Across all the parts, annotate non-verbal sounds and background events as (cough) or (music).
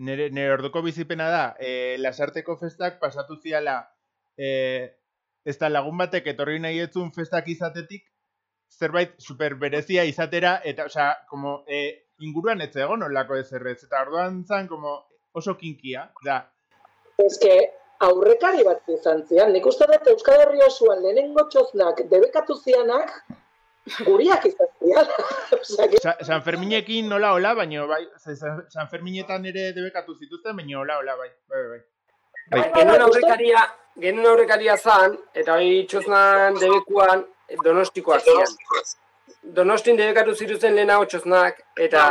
nire, nire orduko bizipena da, e, lasarteko festak pasatu ziala, e, ez da lagun batek etorri nahi etzun festak izatetik, zerbait super berezia izatera, eta, osea, como, e, inguruan ez egon olako ez errez, eta orduan zan, como, oso kinkia, da. Ez que, aurrekari bat izan zian, nik uste dut Euskal Herri osoan lehenengo txoznak debekatu zianak, guriak izan zian. (laughs) San Ferminekin nola hola, baina bai, San Ferminetan ere debekatu zituzten, baina hola hola, bai, bai, bai. bai. Genuen aurrekaria, genuen aurrekaria zan, eta hori txosnan debekuan donostikoak zian. Donostin debekatu zituzten lehenago txosnak, eta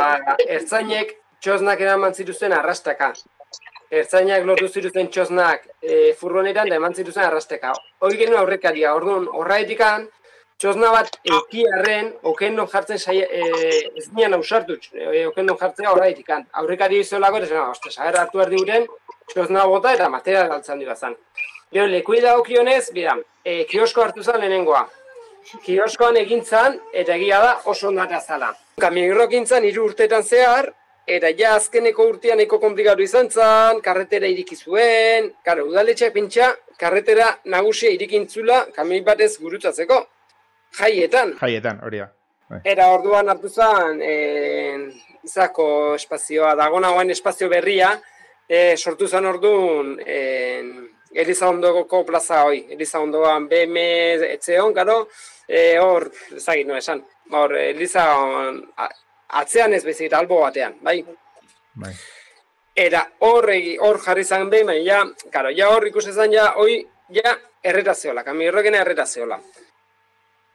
ertzainek txosnak eraman zituzten arrastaka. Ertzainak lotu zituzten txosnak e, furgonetan da eman zituzten arrasteka. Hori genuen aurrekaria, orduan, horraetikan, txosna bat eukiarren, oken non jartzen saia, e, ez nian ausartu, e, oken non jartzea horreitik kan. Aurrekari izolako, ez nago, ostez, agar hartu erdi guren, txosna bota eta matera galtzen dira zen. Gero, lekuide dago kionez, bida, e, kiosko hartu zen lehenengoa. Kioskoan egintzan, eta egia da oso ondata zala. Kamionirrok gintzan, iru urteetan zehar, eta ja azkeneko urtean eko komplikatu izan zen, karretera iriki zuen, karo, udaletxeak pintxa, karretera nagusia irikintzula kamioi batez gurutzatzeko jaietan. Jaietan, hori da. Bai. Era orduan hartu zen, e, izako espazioa, dagonagoen espazio berria, e, sortu zen orduan, e, Eliza ondoko plaza hoi, Eliza ondoan BM etzeon, garo, e, hor, ezagit, no esan, hor, Eliza on, atzean ez bezik, albo batean, bai? Bai. Era hor, hor jarri zen behin, ja, karo, ja hor ikusten ja, hoi, ja, erretazeola, kami horrekena erretazeola.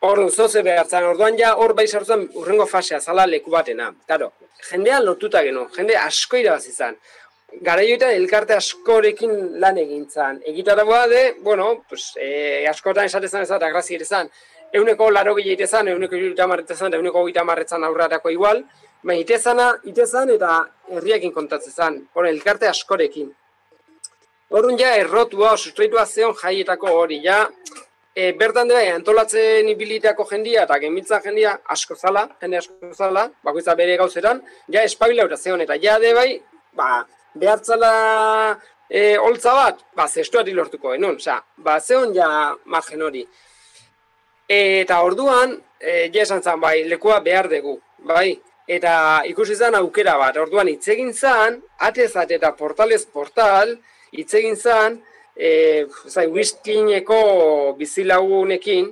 Orduan, zoze behartzen, orduan ja hor bai sartzen urrengo fasea, zala leku batena. Claro, jendean lotuta geno, jende asko irabaz izan. Garaioetan elkarte askorekin lan egintzan. Egitara de, bueno, pues, e, askotan esatezan ez da, grazi ere zan. Euneko laro gehi ere zan, euneko gita marretzen euneko gita marretzen aurrarako igual. Baina itezana, itezan eta herriakin kontatzen zan, hori elkarte askorekin. Orduan ja errotua, sustraitua zeon jaietako hori, ja, e, bertan dira, antolatzen ibiliteako jendia eta gemitzen jendia asko zala, jende asko zala, bakoitza bere gauzeran, ja espabila zeon, eta ja de bai, ba, behartzala e, holtza bat, ba, zestuari lortuko, enon, oza, ba, zeon ja margen hori. E, eta orduan, e, ja esan zan, bai, lekua behar dugu, bai, eta ikusi zan aukera bat, orduan hitz egin zan, atezat eta portalez portal, hitz egin zan, e, zai, whiskineko bizilagunekin,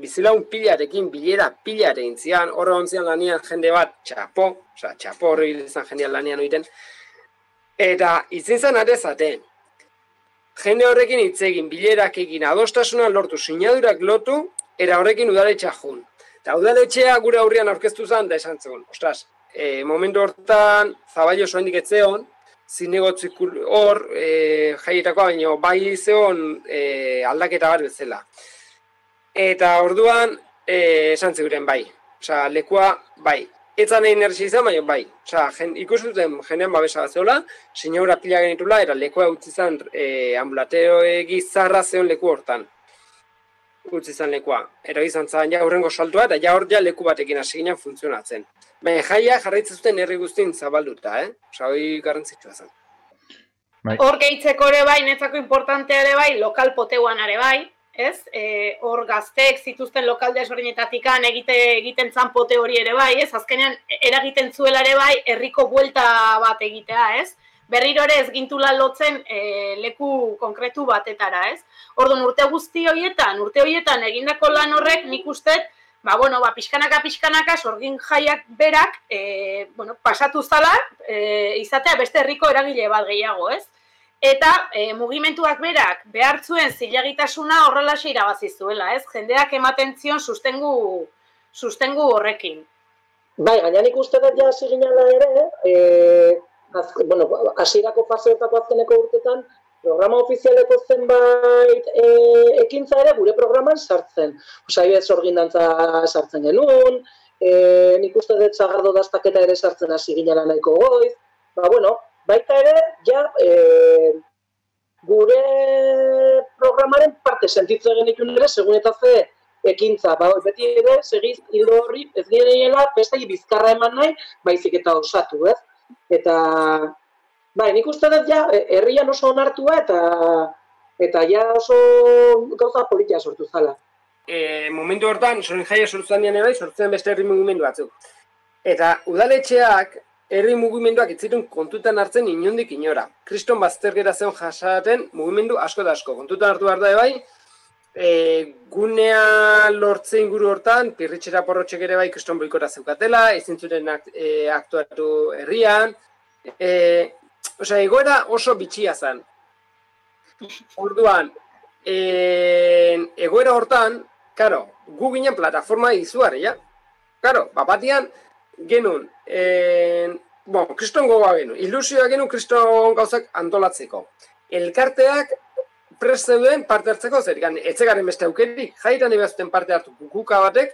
bizilagun pilarekin, bilera pilare intzian, horre ontzian lanian jende bat, txapo, oza, txapo horre izan jendean lanian oiten, eta itzin zen arezate, jende horrekin hitz egin, bilerak egin, adostasuna lortu, sinadurak lotu, era horrekin udaletxea jun. Eta udaletxea gure aurrian aurkeztu zen, da esan zegoen, ostras, e, momentu hortan, zabailo soendik etzeon, zinegotzik hor e, jaietako baino bai zeon e, aldaketa bat bezala. Eta orduan e, esan zeuren bai. Osa, lekua bai. Etza nahi inertsi izan, baina bai. Osa, jen, ikusuten jenean babesa bat zeola, sinaura pila genitula, eta lekua utzi zen e, ambulateo egizarra zeon leku hortan. Utzi zen lekua. Eta izan zen, ja, horrengo saltua, eta ja hor ja leku batekin hasi ginen funtzionatzen. Baina jaia jarraitzen zuten herri guztien zabalduta, eh? Osa, hori garrantzitsua zen. Bai. Hor gehitzeko ere bai, netzako importantea ere bai, lokal poteuan ere bai, ez? E, hor gazteek zituzten lokal desberdinetatik egite, egiten zan pote hori ere bai, ez? Azkenean, eragiten zuela ere bai, herriko buelta bat egitea, ez? Berriro ere ez gintula lotzen e, leku konkretu batetara, ez? Orduan, urte guzti horietan, urte horietan egindako lan horrek nik uste, ba, bueno, ba, pixkanaka, pixkanaka, sorgin jaiak berak, e, bueno, pasatu zala, e, izatea beste herriko eragile bat gehiago, ez? Eta e, mugimenduak berak behar zuen zilagitasuna horrela irabazi zuela, ez? Jendeak ematen zion sustengu, sustengu horrekin. Bai, gainan ikuste dut ja hasi ere, e, az, bueno, hasierako faseetako azkeneko urtetan, programa ofizialeko zenbait e, ekintza ere gure programan sartzen. Osa, ez orgindantza sartzen genuen, e, nik uste dut zagardo daztaketa ere sartzen hasi ginela nahiko goiz. Ba, bueno, baita ere, ja, e, gure programaren parte sentitzen genitun ere, segun eta ze ekintza. Ba, beti ere, segiz, hildo horri, ez gire beste bizkarra eman nahi, baizik eta osatu, ez? Eta Bai, nik uste dut ja, e, herrian oso onartua eta eta ja oso gauza politia sortu zala. E, momentu hortan, sorin jaia sortu zanean bai, sortzen beste herri mugimendu batzuk. Eta udaletxeak herri mugimenduak itzitun kontutan hartzen inondik inora. Kriston baztergera zeon jasaten mugimendu asko da asko. Kontutan hartu behar da bai, e, gunea lortze inguru hortan, pirritxera porrotxek ere bai kriston boikora zeukatela, ezin zuten e, aktuatu herrian, e, Osea, egoera oso bitxia zen. Orduan, e, egoera hortan, karo, gu ginen plataforma izuare, ja? Karo, bapatian, genuen, e, bon, kriston gogoa genuen, ilusioa genuen kriston gauzak antolatzeko. Elkarteak prest parte hartzeko, zer, gan, etzegaren beste aukerik, jaitan ebazten parte hartu kukuka batek,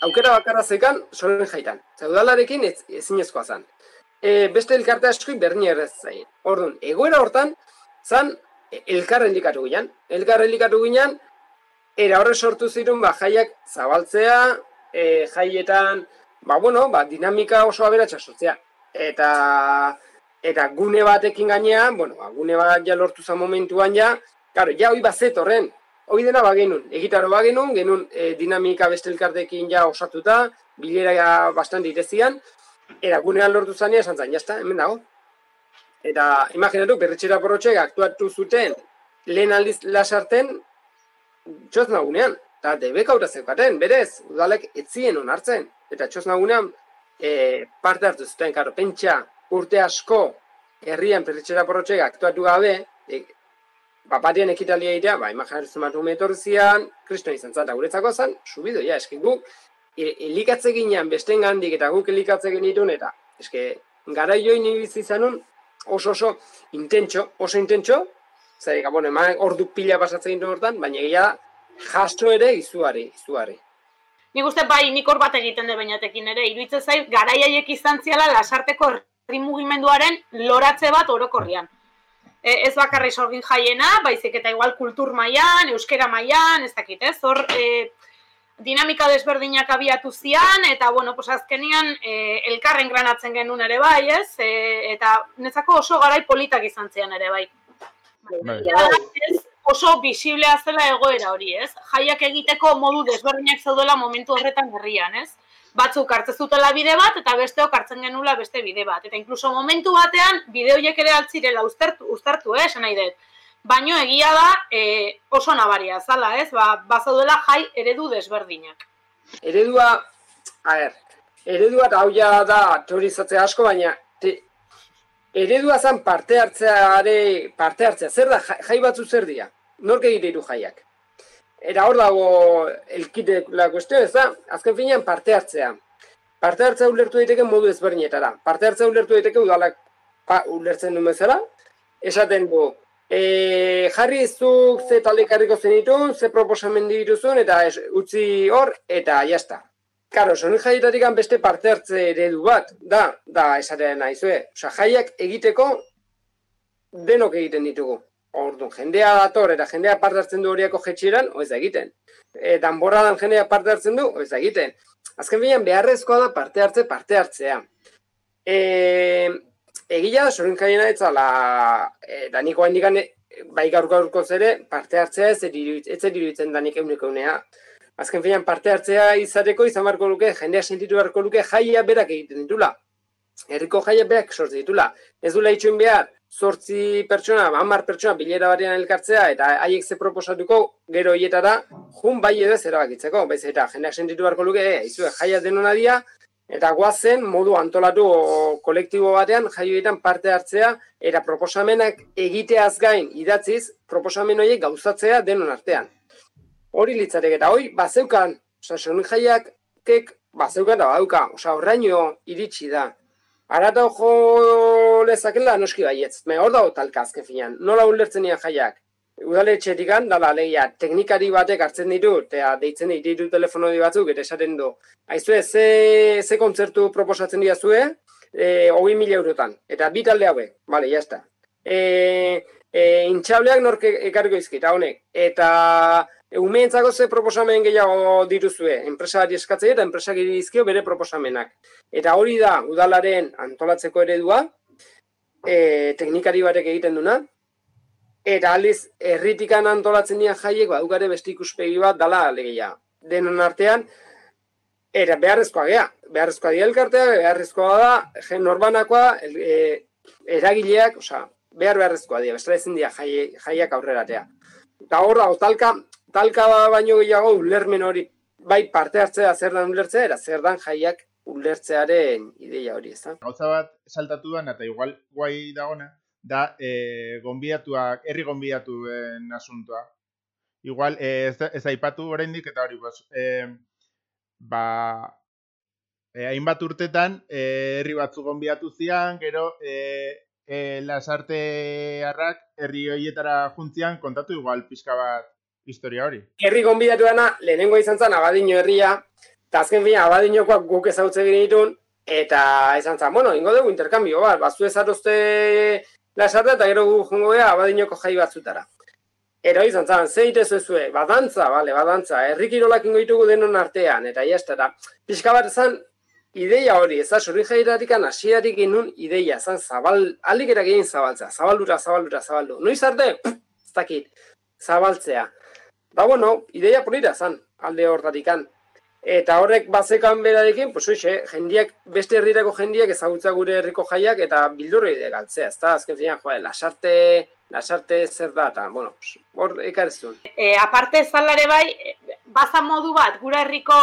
aukera bakarra zekan, solen jaitan. Zaudalarekin ez, ezinezkoa zen e, beste elkarte asko berni errez zain. Orduan, egoera hortan, zan elkarren likatu ginen. Elkarren likatu ginen, era horre sortu zirun, ba, jaiak zabaltzea, e, jaietan, ba, bueno, ba, dinamika oso aberatsa sortzea. Eta, eta gune batekin gainean, bueno, ba, gune bat ja lortu za momentuan ja, claro, ja hoi bazet horren, hoi dena ba genuen, egitaro ba genuen, genuen e, dinamika beste elkartekin ja osatuta, bilera bastante itezian, Era gunean lortu zania esan zain, jazta, hemen dago. Eta imaginatu, berretxera porrotxek aktuatu zuten lehen aldiz lasarten txoz nagunean. Eta debek aurra zeukaten, berez, udalek etzien onartzen. Eta txoz nagunean e, parte hartu zuten, karo, pentsa urte asko herrian berretxera porrotxek aktuatu gabe, e, Bapatien ekitalia irea, ba, imaginatu zematu metorzian, kristo izan zata guretzako zen, subido, ja, eskin guk, elikatze ginean besten gandik eta guk elikatze genitun eta eske gara joi nibiz izanun oso oso intentxo, oso intentxo, zer, bueno, eman ordu pila pasatzen gintu hortan, baina egia jasto ere izuari, izuari. Nik uste bai, nik hor bat egiten de bainatekin ere, iruditzen zait, garaiaiek izan ziala lasarteko herri mugimenduaren loratze bat orokorrian. E, ez bakarri sorgin jaiena, baizik eta igual kultur mailan, euskera mailan, ez dakit, ez? Hor, e, dinamika desberdinak abiatu zian, eta, bueno, pues azkenian e, elkarren granatzen genuen ere bai, ez? E, eta nezako oso garai politak izan zian ere bai. bai. Ez, oso bisiblea zela egoera hori, ez? Jaiak egiteko modu desberdinak zaudela momentu horretan herrian, ez? Batzuk hartzen zutela bide bat, eta besteok hartzen genula beste bide bat. Eta inkluso momentu batean, bide horiek ere altzirela uztartu, uztartu eh, esan nahi dut baino egia da e, oso nabaria zala, ez? Ba, bazaudela jai eredu desberdinak. Eredua, a ber, eredua eta hau da teorizatzea asko, baina te, eredua zan parte hartzeare, parte hartzea, zer da, jai batzu zer dira? Nork egite jaiak? Era hor dago elkite la kuestio, ez da? Azken finean parte hartzea. Parte hartzea ulertu daiteke modu ezberdinetara. Parte hartzea ulertu daiteke udalak pa, ulertzen du bezala. Esaten du, E, jarri zuk ze taldekarriko zenitun, ze proposamen dituzun, eta ez, utzi hor, eta jazta. Karo, sonik jaietatik beste parte hartze eredu bat, da, da, esaten nahizue. Osa, jaiak egiteko denok egiten ditugu. Orduan, jendea dator eta jendea parte hartzen du horiako jetxeran, oez da egiten. E, danborradan jendea parte hartzen du, oez da egiten. Azken finean, beharrezkoa da parte hartze, parte hartzea. E, Egia da, sorin kaiena ez zala, e, daniko handikan, bai gaur gaurko zere, parte hartzea ez iruditzen danik euneko eunea. Azken finean parte hartzea izateko izan barko luke, jendea sentitu barko luke, jaia berak egiten ditula. Herriko jaia berak sortzi ditula. Ez dula itxuin behar, sortzi pertsona, hamar pertsona bilera batean elkartzea, eta haiek ze proposatuko gero hietara, jun bai edo ez erabakitzeko. Baiz eta jendeak sentitu barko luke, e, izue, jaia denona dia, Eta guazen, modu antolatu kolektibo batean, jaioetan parte hartzea, eta proposamenak egiteaz gain idatziz, proposamen horiek gauzatzea denon artean. Hori litzarek eta hori, bazeukan, oza, sonik jaiak, kek, bazeukan da badauka, oza, horraino iritsi da. Arata ojo lezakela noski baietz, me hor dago talka azken finan, nola ulertzen jaiak? Udaletxetik dala lehia, teknikari batek hartzen ditu, eta deitzen ditu telefono di batzuk, eta esaten du. Aizue, ze, ze kontzertu proposatzen dira zue, e, hogei mila eurotan, eta bi talde hauek, bale, jazta. E, e, intxableak nork ekarriko izkita, honek, eta umeentzako ze proposamen gehiago dituzue, enpresa bat eskatzea eta enpresa izkio bere proposamenak. Eta hori da, udalaren antolatzeko eredua, e, teknikari batek egiten duna, eta aliz erritikan antolatzen dira jaiek, badukare beste ikuspegi bat dala alegia. Denon artean, era beharrezkoa gea, beharrezkoa di elkartea, beharrezkoa da, gen norbanakoa, e, eragileak, osea, behar beharrezkoa dira, bestela ezin dira jaiak aurreratea. Eta hor da, talka, talka baino gehiago ulermen hori, bai parte hartzea zer dan ulertzea, era zer dan jaiak ulertzearen ideia hori, ez da? Gauza bat saltatu da, eta igual guai dagona, da e, gonbidatuak, herri gonbidatuen asuntoa. Igual, e, ez, ez aipatu oraindik eta hori, bas, e, ba, e, hainbat urtetan, herri batzu gonbidatu zian, gero, e, e, lasarte harrak herri horietara juntzian, kontatu igual pixka bat historia hori. Herri gonbidatu dana, lehenengo izan zen, abadino herria, Eta azken fina, abadinokoak guk ezautze ditun, eta izan zen, bueno, ingo dugu interkambio, bat, batzu ezaruzte lasarte, eta gero gu jungo gara abadinoko jai batzutara. Ero izan zen, zeite zuzue, badantza, bale, badantza, errikirolak ingo ditugu denon artean, eta jazta, eta pixka bat zen, ideia hori, ez da, sori jairatik anasiatik inun ideia, zen, zabal, alik egin zabaltzea, zabaldura, zabaldura, zabaldu. Noiz arte, ez dakit, zabaltzea. Ba, bueno, ideia polita zen, alde hortatikan. Eta horrek bazekan berarekin, pues oixe, jendiak, beste herrirako jendiak ezagutza gure herriko jaiak eta bildurri de galtzea, ezta? Azken fina, joa, lasarte, lasarte zer da, eta, bueno, hor ekarezun. E, aparte zalare bai, baza modu bat, gure herriko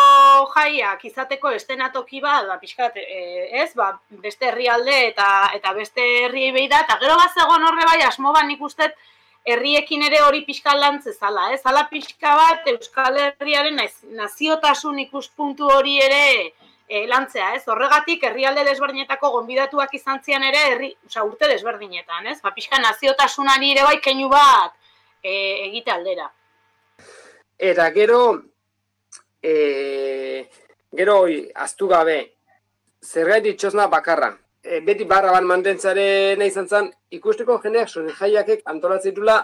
jaiak izateko estenatoki bat, ba, pixkat, e, ez, ba, beste herrialde eta eta beste herri behi da, eta gero bazegon horre bai, asmo ban ikustet, herriekin ere hori pixka lantze zala, ez? Zala pixka bat Euskal Herriaren naziotasun ikuspuntu hori ere e, lantzea, ez? Horregatik herrialde desberdinetako gonbidatuak izan zian ere herri, osea, urte desberdinetan, ez? Ba, pixka naziotasunari ere bai keinu bat e, egite aldera. Eta gero e, gero aztu gabe, zergait txosna bakarra, e, beti barra ban mantentzaren izan zen, ikusteko jendeak sonen jaiakek antolatzitula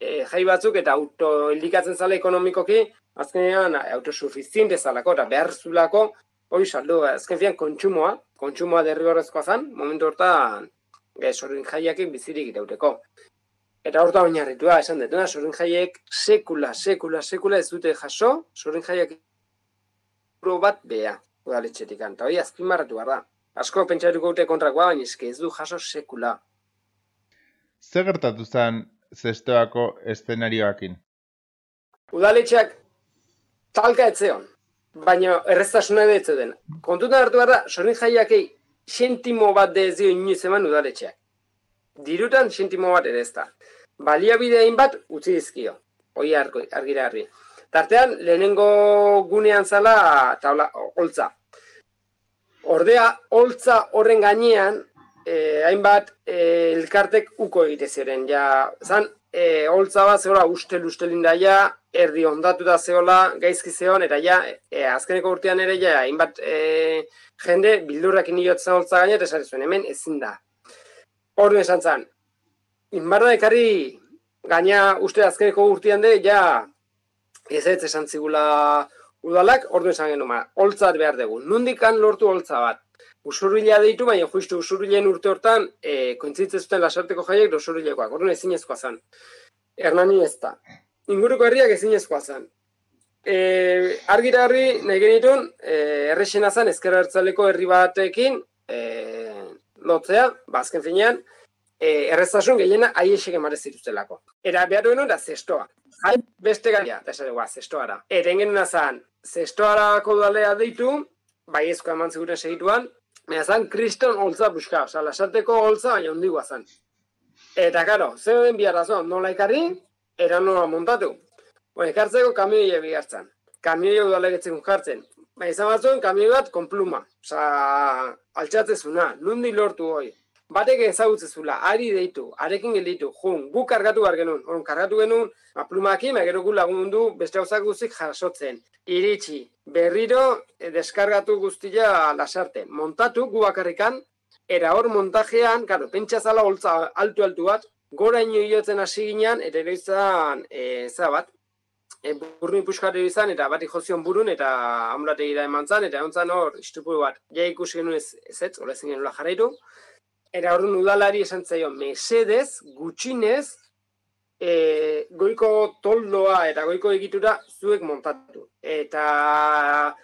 e, jai batzuk eta auto indikatzen zala ekonomikoki, azkenean autosuficiente zalako eta behar zulako, hori saldu, azken fian kontsumoa, kontsumoa derri horrezkoa zen, momentu hortan e, sorin jaiakek bizirik itauteko. Eta horta oinarritua esan detuna, sorin jaiek sekula, sekula, sekula ez dute jaso, sorin jaiak bat bea, udaletxetik. Eta hori azpimarratu behar da asko pentsatuko dute kontrakoa, baina ez du jaso sekula. Zer gertatu zen zestoako eszenarioakin? Udaletxeak talka etzeon, baina erreztasuna edo den. Kontuta hartu behar da, sorin jaiakei sentimo bat de ezio inoiz eman udaletxeak. Dirutan sentimo bat ere ez da. Baliabide bat utzi dizkio. Hoi argira harri. Tartean, lehenengo gunean zala, taula, holtza. Ordea, holtza horren gainean, eh, hainbat eh, elkartek uko egite ziren. Ja, zan, eh, holtza bat zehola ustel ustelin daia, erdi ondatu da zehola, gaizki zehon, eta ja, eh, azkeneko urtean ere, ja, hainbat eh, jende bildurrak iniotzen holtza gaina, eta zuen, hemen ezin da. Ordu esan zan, inbarra ekarri gaina uste azkeneko urtean de, ja, ez ez esan zigula udalak ordu esan genuma, holtzat behar dugu. Nundikan lortu holtza bat. Usurbilea deitu, baina justu usurbileen urte hortan, e, kointzitzen zuten lasarteko jaiek usurbilekoak. Orduan ezin ezkoa zan. Hernani ez da. Inguruko herriak ezin ezkoa zan. E, argira herri nahi genitun, e, errexena zan ezkerra herri batekin e, lotzea, bazken ba, finean, e, errezasun gehiena aiesek emarez zituztelako. Era behar duen da zestoa. Jai beste gaia, eta esan dugu, zestoa da. Eren genuen azan, zestoarako dalea deitu, bai ezko eman ziguren segituan, baina zan kriston holtza buska, oza, lasarteko holtza baina hondigua zan. Eta karo, zer den biharrazo, nola ikarri, eran nola montatu. Bo, ekartzeko kamioi ebi hartzen. Kamioi udalegetzen jartzen. Baina izan batzuen kamioi bat konpluma. Oza, altxatzezuna, nundi lortu hoi batek ezagutzezula, ari deitu, arekin gelditu, jun, gu kargatu behar genuen, hon, kargatu genuen, ma, plumaki, ma gero gu lagundu beste gauzak guztik jasotzen, iritsi, berriro, e, deskargatu guztia lasarte, montatu gu bakarrikan, era hor montajean, karo, pentsa zala holtza altu-altu bat, gora ino iotzen hasi ginean, eta ere izan, e, bat, e, burru izan, eta bat jozion burun, eta amulategira eman zan, eta egon hor, istupu bat, ja ikusi genuen ez, ez, ez, ez, ez, Era hori udalari esan zaio, mesedez, gutxinez, e, goiko toldoa eta goiko egitura zuek montatu. Eta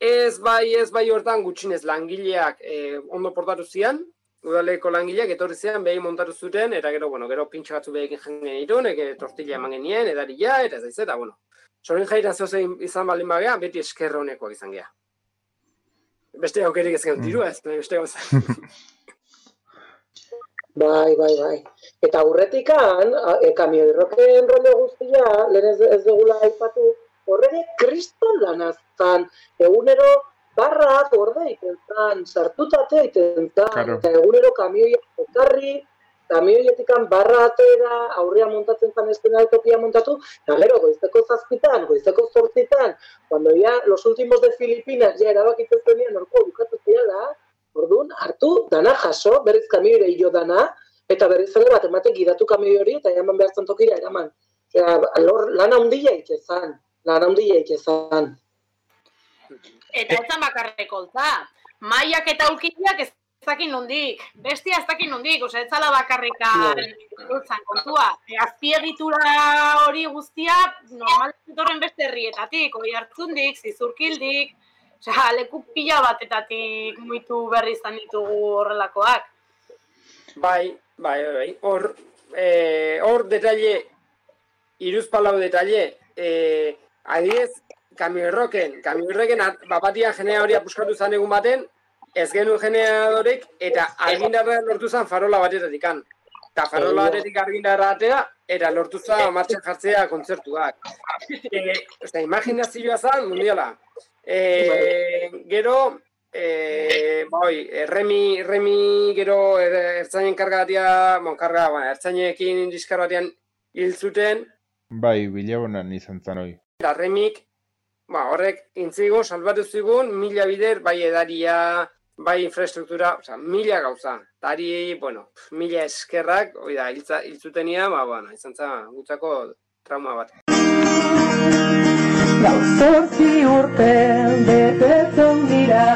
ez bai, ez bai hortan gutxinez langileak e, ondo portatu zian, udaleko langileak etorri zian behi montatu zuten, eta gero, bueno, gero pintxo batzu behekin jengen irun, eke tortilla eman genien, edaria, eta ez eta, bueno, sorin jaira zozein izan baldin bagea, beti eskerro honekoak izan geha. Beste aukerik ez gen, diru ez, beste gauza. (laughs) Bai, bai, bai. Eta aurretikan, e, kamio irroken rolo guztia, lehen ez, ez dugula aipatu, horrege kriston lanaztan, egunero barra orde itentan, sartutate itentan, claro. eta egunero kamioia ekarri, kamioietikan barra atera, aurria montatzen zan tokia montatu, eta gero, goizteko zazpitan, goizteko zortzitan, cuando ya los últimos de Filipinas ya erabakitzen zenean orko bukatu ziala, orduan, hartu, dana jaso, berriz kamioire hilo dana, eta berriz ere bat emate gidatu kamioi hori, eta eman behar tokira eraman. Eta, lor, lan handia ikezan, lan handia ikezan. Eta ez bakarreko, za. Maiak eta ulkiak ez zakin nondik. Bestia ez zakin nondik. Osa, ez zala bakarrika dultzan kontua. Azpiegitura hori guztia, normal beste herrietatik. Oi hartzundik, zizurkildik. Osa, leku pila batetatik muitu berri izan ditugu horrelakoak. Bai, bai, bai. Hor, eh, hor detalle, iruz palau detalle, eh, adiez, kamioerroken, kamioerroken bapatia genea hori apuskatu zan egun baten, ez genu generadorek eta argindarra lortu zan farola batetatik kan. Eta farola batetik argindarra atea, eta lortu zan martxan jartzea kontzertuak. (laughs) E, eta imaginazioa zan, mundiala. E, gero, e, bai, remi, remi gero er, ertzainen karga batia, bon, karga, bueno, ertzainekin diskar batean hil zuten. Bai, bilabonan izan zan hoi. Eta remik ba, horrek intzigun, salbatu zigun, mila bider, bai edaria, bai infrastruktura, oza, mila gauza. Tari, bueno, mila eskerrak, oi da, hiltzutenia, ba, bueno, izan zan, gutzako trauma bat. Gau zortzi urte betetzen dira,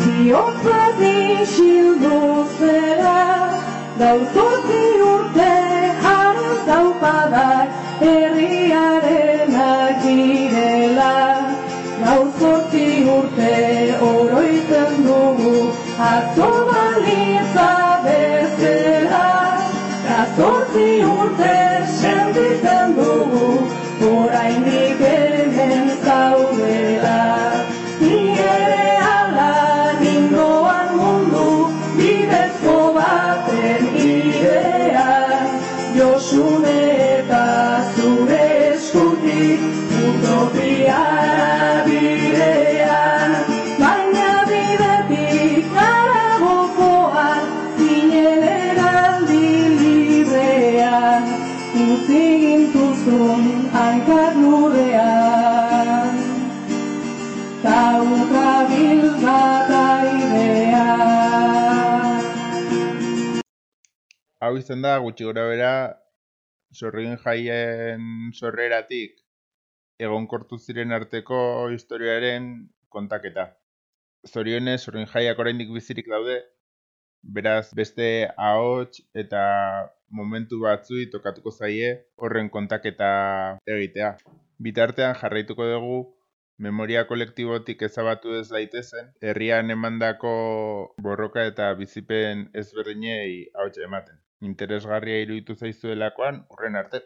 bihotza dixildu zera, gau zortzi urte jaren zaupadak, herriaren agirela gaur zortzi urte oroitzen dugu atzo Hau izan da, gutxi gora bera, sorrien jaien sorreratik egonkortu ziren arteko historiaren kontaketa. Zorionez, sorrien jaiak oraindik bizirik daude, beraz beste ahots eta momentu batzui tokatuko zaie horren kontaketa egitea. Bitartean jarraituko dugu memoria kolektibotik ezabatu ez daitezen, herrian emandako borroka eta bizipen ezberdinei ahots ematen interesgarria iruditu zaizuelakoan urren arte.